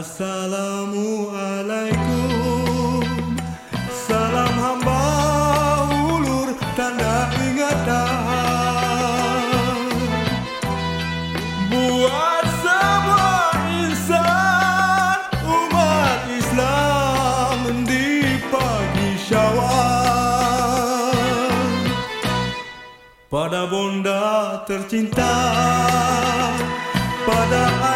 Assalamualaikum Salam hamba ulur tanda ingatan. Buat semua insan umat Islam di pagi syawal. Pada bonda tercinta Pada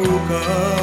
Puka.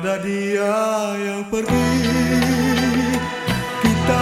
Pada dia yang pergi. Kita